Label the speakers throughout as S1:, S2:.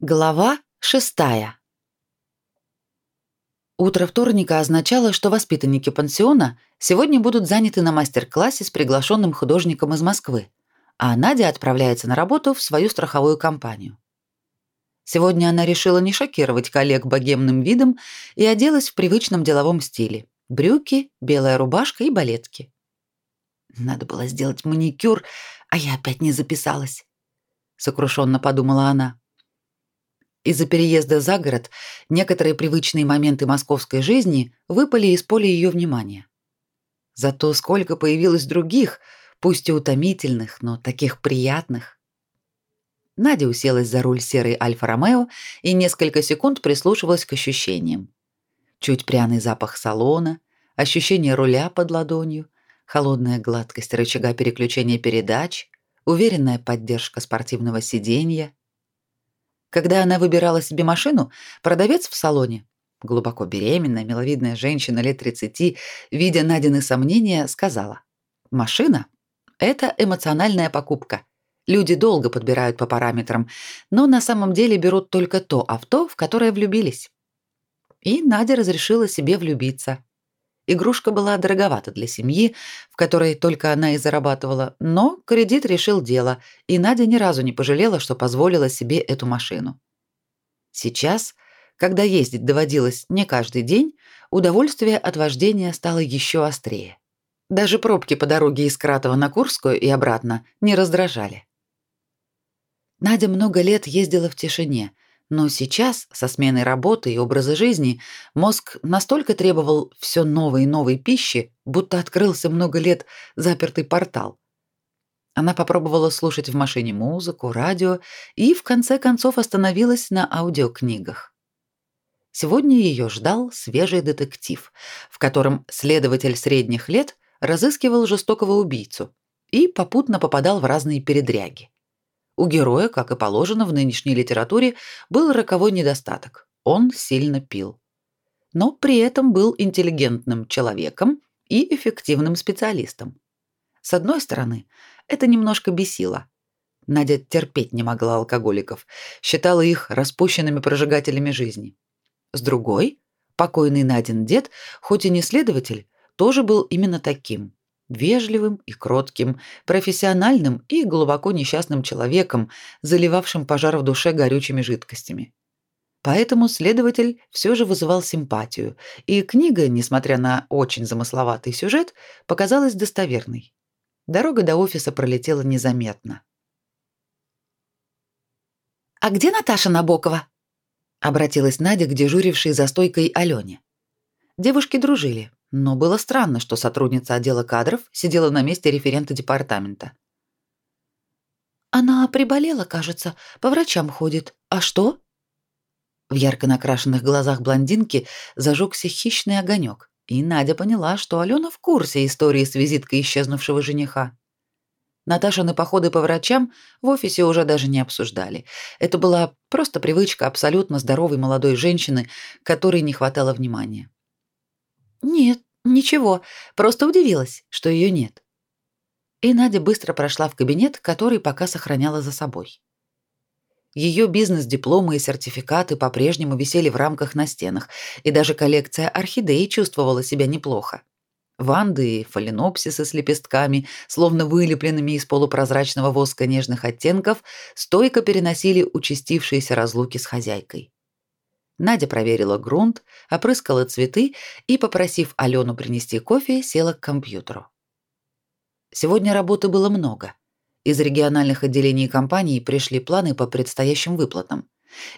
S1: Глава шестая. Утро вторника означало, что воспитанники пансиона сегодня будут заняты на мастер-классе с приглашенным художником из Москвы, а Надя отправляется на работу в свою страховую компанию. Сегодня она решила не шокировать коллег богемным видом и оделась в привычном деловом стиле: брюки, белая рубашка и балетки. Надо было сделать маникюр, а я опять не записалась, сокрушенно подумала она. Из-за переезда за город некоторые привычные моменты московской жизни выпали из поля ее внимания. Зато сколько появилось других, пусть и утомительных, но таких приятных. Надя уселась за руль серой Альфа-Ромео и несколько секунд прислушивалась к ощущениям. Чуть пряный запах салона, ощущение руля под ладонью, холодная гладкость рычага переключения передач, уверенная поддержка спортивного сиденья — когда она выбирала себе машину, продавец в салоне, глубоко беременная, миловидная женщина лет 30, видя Надины сомнения, сказала: "Машина это эмоциональная покупка. Люди долго подбирают по параметрам, но на самом деле берут только то авто, в которое влюбились". И Надя разрешила себе влюбиться. Игрушка была дороговата для семьи, в которой только она и зарабатывала, но кредит решил дело, и Надя ни разу не пожалела, что позволила себе эту машину. Сейчас, когда ездить доводилось не каждый день, удовольствие от вождения стало еще острее. Даже пробки по дороге из Кратова на Курскую и обратно не раздражали. Надя много лет ездила в тишине – но сейчас, со сменой работы и образа жизни, мозг настолько требовал все новой и новой пищи, будто открылся много лет запертый портал. Она попробовала слушать в машине музыку, радио и в конце концов остановилась на аудиокнигах. Сегодня ее ждал свежий детектив, в котором следователь средних лет разыскивал жестокого убийцу и попутно попадал в разные передряги. У героя, как и положено в нынешней литературе, был роковой недостаток. Он сильно пил. Но при этом был интеллигентным человеком и эффективным специалистом. С одной стороны, это немножко бесило. Надя терпеть не могла алкоголиков, считала их распущенными прожигателями жизни. С другой, покойный Надин дед, хоть и не следователь, тоже был именно таким вежливым и кротким, профессиональным и глубоко несчастным человеком, заливавшим пожар в душе горючими жидкостями. Поэтому следователь все же вызывал симпатию, и книга, несмотря на очень замысловатый сюжет, показалась достоверной. Дорога до офиса пролетела незаметно.
S2: «А где Наташа Набокова?» — обратилась Надя к дежурившей за стойкой Алене.
S1: Девушки дружили, но было странно, что сотрудница отдела кадров сидела на месте референта департамента.
S2: Она приболела, кажется, по врачам ходит. А что?
S1: В ярко накрашенных глазах блондинки зажегся хищный огонек, и Надя поняла, что Алена в курсе истории с визиткой исчезнувшего жениха. Наташины походы по врачам в офисе уже даже не обсуждали. Это была просто привычка абсолютно здоровой молодой женщины, которой не хватало внимания.
S2: Нет, ничего, просто удивилась, что ее нет.
S1: И Надя быстро прошла в кабинет, который пока сохраняла за собой. Ее бизнес-дипломы и сертификаты по-прежнему висели в рамках на стенах, и даже коллекция орхидей чувствовала себя неплохо. Ванды и фаленопсисы с лепестками, словно вылепленными из полупрозрачного воска нежных оттенков, стойко переносили участившиеся разлуки с хозяйкой. Надя проверила грунт, опрыскала цветы и, попросив Алену принести кофе, села к компьютеру. Сегодня работы было много. Из региональных отделений компании пришли планы по предстоящим выплатам.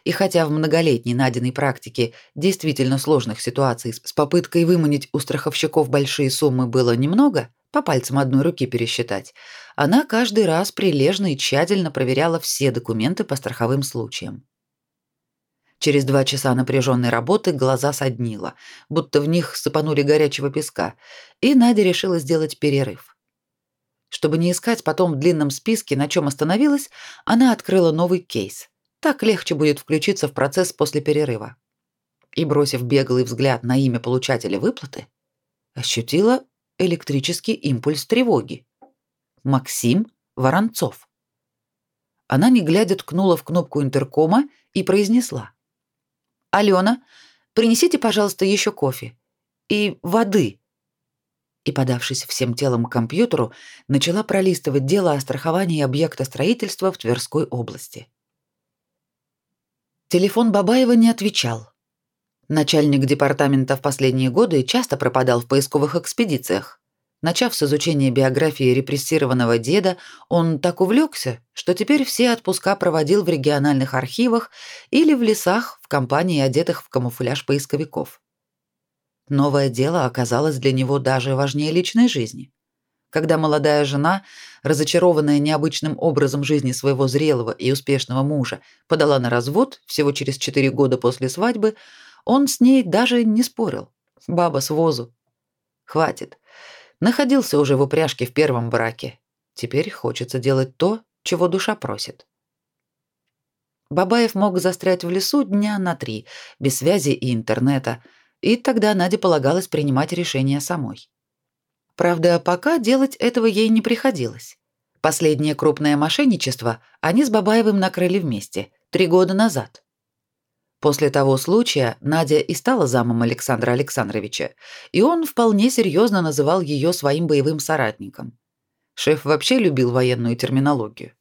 S1: И хотя в многолетней Надиной практике действительно сложных ситуаций с попыткой выманить у страховщиков большие суммы было немного, по пальцам одной руки пересчитать, она каждый раз прилежно и тщательно проверяла все документы по страховым случаям. Через два часа напряженной работы глаза соднило, будто в них сыпанули горячего песка, и Надя решила сделать перерыв. Чтобы не искать потом в длинном списке, на чем остановилась, она открыла новый кейс. Так легче будет включиться в процесс после перерыва. И, бросив беглый взгляд на имя получателя выплаты, ощутила электрический импульс тревоги. Максим Воронцов. она, не глядя, ткнула в кнопку интеркома и произнесла. «Алена, принесите, пожалуйста, еще кофе. И воды». И, подавшись всем телом к компьютеру, начала пролистывать дело о страховании объекта строительства в Тверской области. Телефон Бабаева не отвечал. Начальник департамента в последние годы часто пропадал в поисковых экспедициях. Начав с изучения биографии репрессированного деда, он так увлекся, что теперь все отпуска проводил в региональных архивах или в лесах в компании одетых в камуфляж поисковиков. Новое дело оказалось для него даже важнее личной жизни. Когда молодая жена, разочарованная необычным образом жизни своего зрелого и успешного мужа, подала на развод всего через 4 года после свадьбы, он с ней даже не спорил. Баба с возу. Хватит. Находился уже в упряжке в первом браке. Теперь хочется делать то, чего душа просит. Бабаев мог застрять в лесу дня на три, без связи и интернета, и тогда Наде полагалось принимать решение самой. Правда, пока делать этого ей не приходилось. Последнее крупное мошенничество они с Бабаевым накрыли вместе, три года назад. После того случая Надя и стала замом Александра Александровича, и он вполне серьезно называл ее своим боевым соратником. Шеф вообще любил военную терминологию.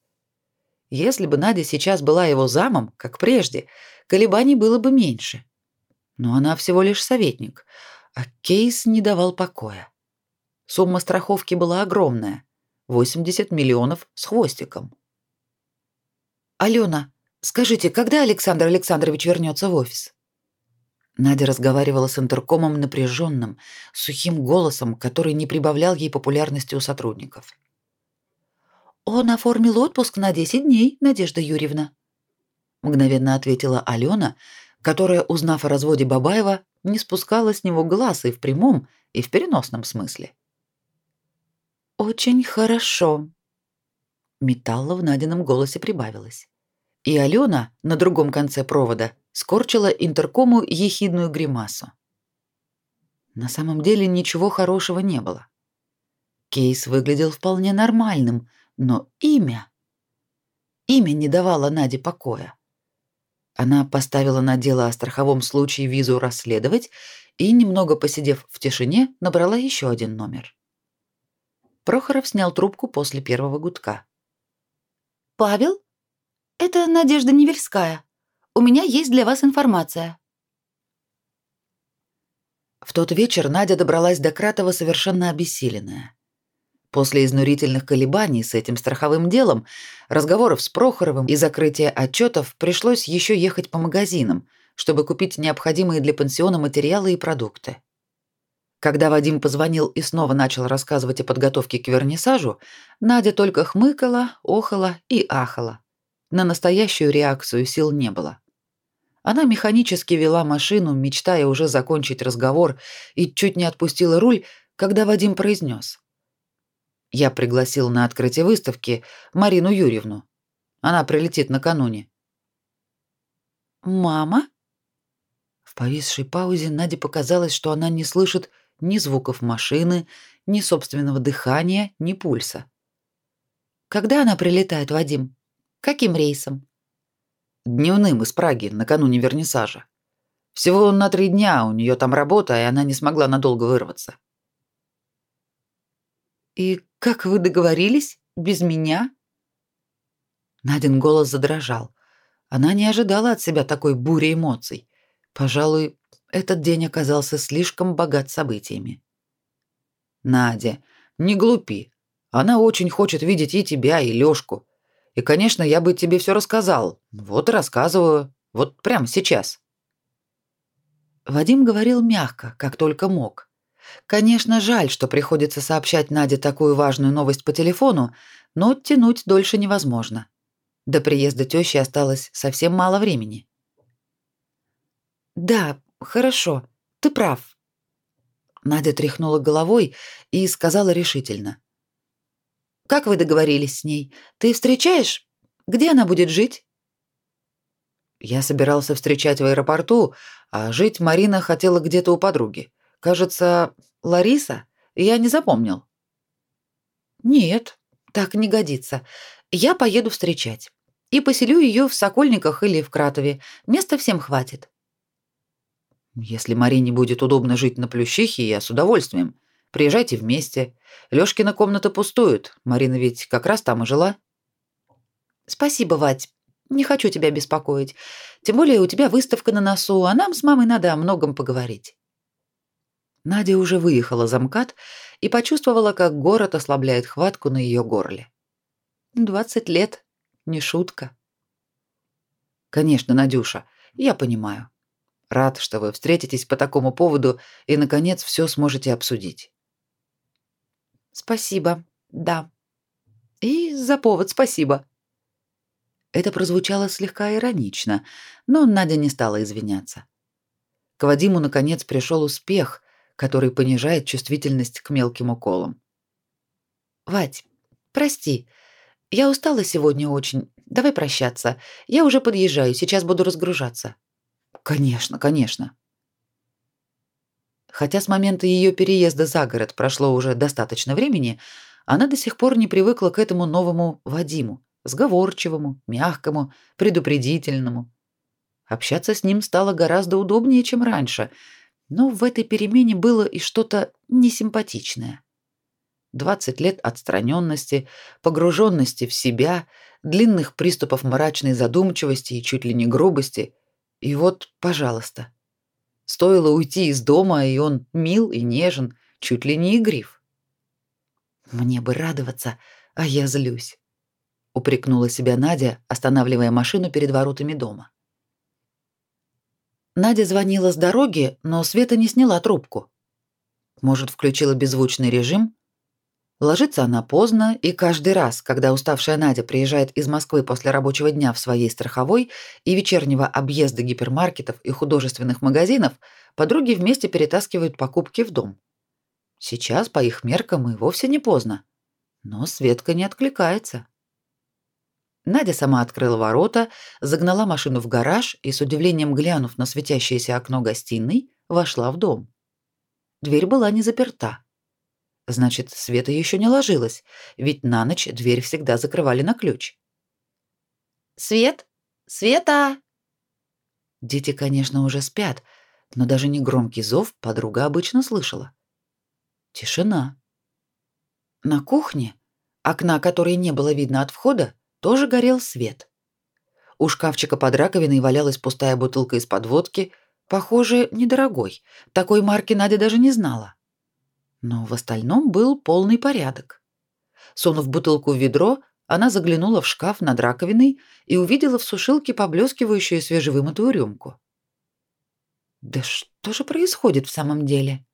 S1: Если бы Надя сейчас была его замом, как прежде, колебаний было бы меньше. Но она всего лишь советник, а кейс не давал покоя. Сумма страховки была огромная — 80 миллионов с хвостиком. «Алена, Скажите, когда Александр Александрович вернется в офис? Надя разговаривала с интеркомом напряженным, сухим голосом, который не прибавлял ей популярности у сотрудников. Он оформил отпуск на 10 дней, Надежда Юрьевна, мгновенно ответила Алена, которая, узнав о разводе Бабаева, не спускала с него глаз и в прямом, и в переносном смысле. Очень хорошо. Металла в Надином голосе прибавилось и Алена на другом конце провода скорчила интеркому ехидную гримасу. На самом деле ничего хорошего не было. Кейс выглядел вполне нормальным, но имя... Имя не давало Наде покоя. Она поставила на дело о страховом случае визу расследовать и, немного посидев в тишине, набрала еще один номер. Прохоров снял трубку после первого гудка. «Павел?» Это Надежда Невельская. У меня есть для вас информация. В тот вечер Надя добралась до Кратова совершенно обессиленная. После изнурительных колебаний с этим страховым делом, разговоров с Прохоровым и закрытия отчетов пришлось еще ехать по магазинам, чтобы купить необходимые для пансиона материалы и продукты. Когда Вадим позвонил и снова начал рассказывать о подготовке к вернисажу, Надя только хмыкала, охала и ахала. На настоящую реакцию сил не было. Она механически вела машину, мечтая уже закончить разговор, и чуть не отпустила руль, когда Вадим произнес. «Я пригласил на открытие выставки Марину Юрьевну. Она прилетит накануне». «Мама?» В повисшей паузе Наде показалось, что она не слышит ни звуков машины, ни собственного дыхания, ни пульса. «Когда она прилетает, Вадим?» Каким рейсом? Дневным из Праги, накануне вернисажа. Всего на три дня, у нее там работа, и она не смогла надолго вырваться. И как вы договорились? Без меня? Надин голос задрожал. Она не ожидала от себя такой бури эмоций. Пожалуй, этот день оказался слишком богат событиями. Надя, не глупи. Она очень хочет видеть и тебя, и Лёшку. И, конечно, я бы тебе все рассказал. Вот и рассказываю. Вот прямо сейчас. Вадим говорил мягко, как только мог. Конечно, жаль, что приходится сообщать Наде такую важную новость по телефону, но тянуть дольше невозможно. До приезда тещи осталось совсем мало времени. Да, хорошо. Ты прав. Надя тряхнула головой и сказала решительно: как вы договорились с ней? Ты встречаешь? Где она будет жить? Я собирался встречать в аэропорту, а жить Марина хотела где-то у подруги. Кажется, Лариса? Я не запомнил. Нет, так не годится. Я поеду встречать. и поселю ее в Сокольниках или в Кратове. Места всем хватит.
S2: Если Марине будет удобно жить на Плющихе, я с удовольствием. Приезжайте вместе. Лёшкина комната пустует. Марина ведь как раз там и жила.
S1: Спасибо, Вать. Не хочу тебя беспокоить. Тем более у тебя выставка на носу, а нам с мамой надо о многом поговорить.
S2: Надя уже выехала за МКАД и почувствовала, как город ослабляет хватку на ее горле.
S1: Двадцать лет. Не шутка.
S2: Конечно, Надюша, я понимаю. Рад, что вы встретитесь по такому поводу и наконец все сможете обсудить.
S1: Спасибо. Да. И за повод спасибо.
S2: Это прозвучало слегка иронично, но Надя не стала извиняться. К Вадиму наконец пришел успех, который понижает чувствительность к мелким уколам.
S1: Вать, прости. Я устала сегодня очень. Давай прощаться. Я уже подъезжаю, сейчас буду разгружаться.
S2: Конечно, конечно. Хотя с момента ее переезда за город прошло уже достаточно времени, она до сих пор не привыкла к этому новому Вадиму, сговорчивому, мягкому, предупредительному. Общаться с ним стало гораздо удобнее, чем раньше, но в этой перемене было и что-то несимпатичное. Двадцать лет отстраненности, погруженности в себя, длинных приступов мрачной задумчивости и чуть ли не грубости. И вот, пожалуйста. Стоило уйти из дома, и он мил и нежен, чуть ли не игрив.
S1: Мне бы радоваться, а я злюсь упрекнула себя Надя, останавливая машину перед воротами дома. Надя звонила с дороги, но Света не сняла трубку. Может, включила беззвучный режим? Ложится она поздно, и каждый раз, когда уставшая Надя приезжает из Москвы после рабочего дня в своей страховой и вечернего объезда гипермаркетов и художественных магазинов, подруги вместе перетаскивают покупки в дом. Сейчас, по их меркам, и вовсе не поздно. Но Светка не откликается. Надя сама открыла ворота, загнала машину в гараж и, с удивлением глянув на светящееся окно гостиной, вошла в дом. Дверь была не заперта. Значит, Света еще не ложилась, ведь на ночь дверь всегда закрывали на ключ. «Свет? Света!» Дети, конечно, уже спят, но даже не громкий зов подруга обычно слышала. Тишина. На кухне, окна которой не было видно от входа, тоже горел свет. У шкафчика под раковиной валялась пустая бутылка из-под водки, похоже, недорогой. Такой марки Надя даже не знала. Но в остальном был полный порядок. Сунув бутылку в ведро, она заглянула в шкаф над раковиной и увидела в сушилке поблескивающую свежевымытую рюмку. Да что же происходит в самом деле?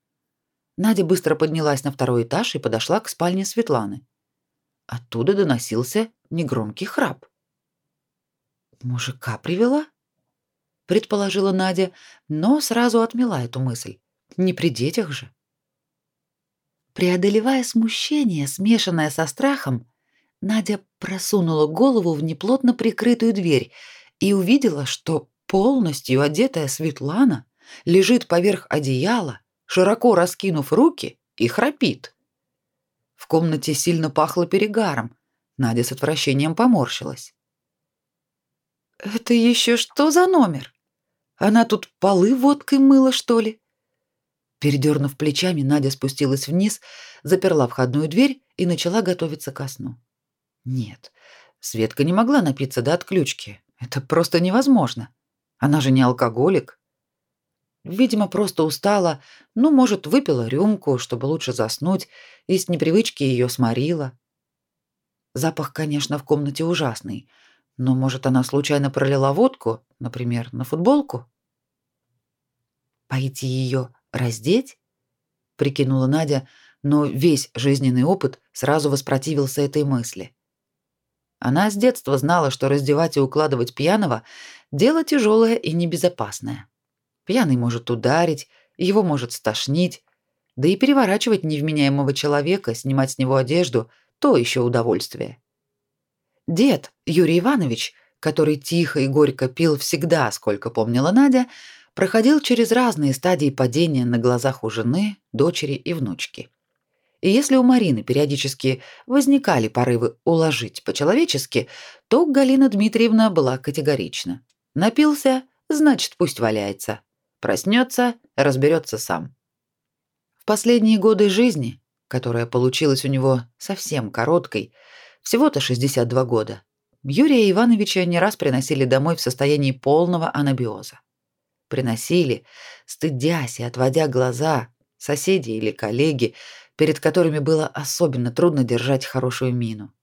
S1: Надя быстро поднялась на второй этаж и подошла к спальне Светланы. Оттуда доносился негромкий храп. «Мужика привела?» — предположила Надя, но сразу отмела эту мысль. «Не при детях же». Преодолевая смущение, смешанное со страхом, Надя просунула голову в неплотно прикрытую дверь и увидела, что полностью одетая Светлана лежит поверх одеяла, широко раскинув руки и храпит. В комнате сильно пахло перегаром. Надя с отвращением поморщилась. «Это еще что за номер? Она тут полы водкой мыла, что ли?» Передернув плечами, Надя спустилась вниз, заперла входную дверь и начала готовиться ко сну. Нет, Светка не могла напиться до отключки. Это просто невозможно. Она же не алкоголик. Видимо, просто устала, ну, может, выпила рюмку, чтобы лучше заснуть, и с непривычки ее сморила. Запах, конечно, в комнате ужасный, но, может, она случайно пролила водку, например, на футболку? Пойти ее раздеть? Прикинула Надя, но весь жизненный опыт сразу воспротивился этой мысли. Она с детства знала, что раздевать и укладывать пьяного – дело тяжелое и небезопасное. Пьяный может ударить, его может стошнить, да и переворачивать невменяемого человека, снимать с него одежду – то еще удовольствие. Дед, Юрий Иванович, который тихо и горько пил всегда, сколько помнила Надя, проходил через разные стадии падения на глазах у жены, дочери и внучки. И если у Марины периодически возникали порывы уложить по-человечески, то Галина Дмитриевна была категорична. Напился, значит, пусть валяется. Проснется, разберется сам. В последние годы жизни, которая получилась у него совсем короткой, всего-то 62 года, Юрия Ивановича не раз приносили домой в состоянии полного анабиоза. Приносили, стыдясь и отводя глаза, соседи или коллеги, перед которыми было особенно трудно держать хорошую мину.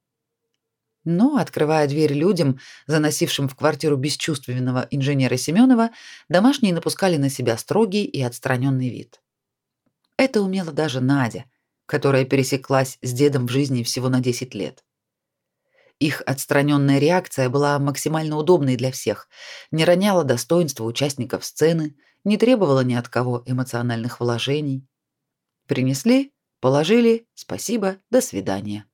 S1: Но, открывая дверь людям, заносившим в квартиру бесчувственного инженера Семенова, домашние напускали на себя строгий и отстраненный вид. Это умела даже Надя, которая пересеклась с дедом в жизни всего на 10 лет. Их отстраненная реакция была максимально удобной для всех, не роняла достоинства участников сцены, не требовала ни от кого эмоциональных вложений. Принесли, положили, спасибо, до свидания.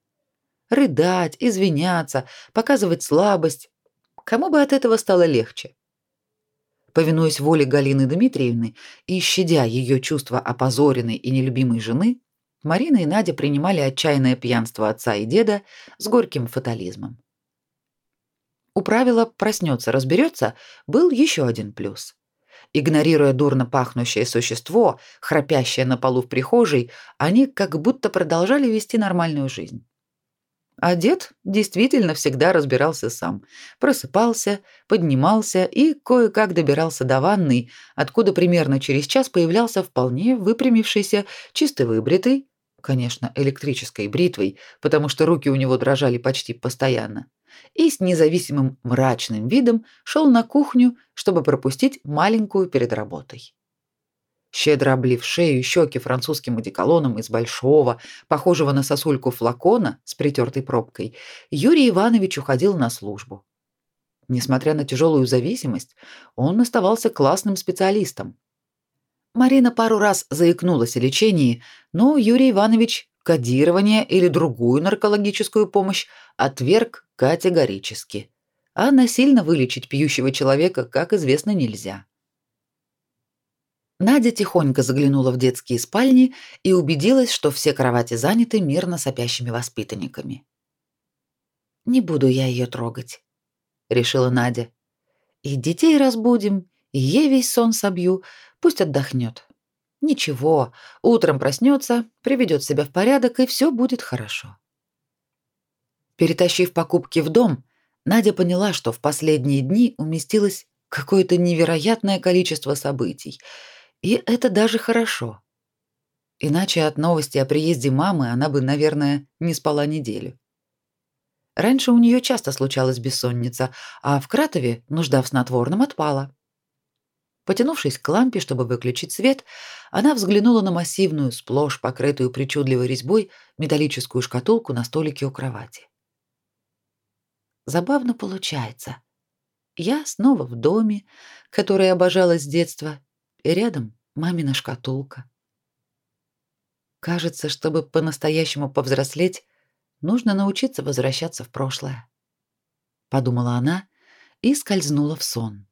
S1: Рыдать, извиняться, показывать слабость. Кому бы от этого стало легче? Повинуясь воле Галины Дмитриевны и щадя ее чувства опозоренной и нелюбимой жены, Марина и Надя принимали отчаянное пьянство отца и деда с горьким фатализмом. У правила «проснется, разберется» был еще один плюс. Игнорируя дурно пахнущее существо, храпящее на полу в прихожей, они как будто продолжали вести нормальную жизнь. А дед действительно всегда разбирался сам. Просыпался, поднимался и кое-как добирался до ванной, откуда примерно через час появлялся вполне выпрямившийся, чисто выбритый, конечно, электрической бритвой, потому что руки у него дрожали почти постоянно, и с независимым мрачным видом шел на кухню, чтобы пропустить маленькую перед работой. Щедро облив шею и щеки французским одеколоном из большого, похожего на сосульку флакона с притертой пробкой, Юрий Иванович уходил на службу. Несмотря на тяжелую зависимость, он оставался классным специалистом. Марина пару раз заикнулась о лечении, но Юрий Иванович кодирование или другую наркологическую помощь отверг категорически. А насильно вылечить пьющего человека, как известно, нельзя. Надя тихонько заглянула в детские спальни и убедилась, что все кровати заняты мирно сопящими воспитанниками. «Не буду я ее трогать», — решила Надя. «И детей разбудим, ей весь сон собью, пусть отдохнет. Ничего, утром проснется, приведет себя в порядок, и все будет хорошо». Перетащив покупки в дом, Надя поняла, что в последние дни уместилось какое-то невероятное количество событий — и это даже хорошо. Иначе от новости о приезде мамы она бы, наверное, не спала неделю. Раньше у нее часто случалась бессонница, а в Кратове нужда в снотворном отпала. Потянувшись к лампе, чтобы выключить свет, она взглянула на массивную, сплошь покрытую причудливой резьбой, металлическую шкатулку на столике у кровати. Забавно получается. Я снова в доме, который обожала с детства, и рядом мамина шкатулка. Кажется, чтобы по-настоящему повзрослеть, нужно научиться возвращаться в прошлое, подумала она и скользнула в сон.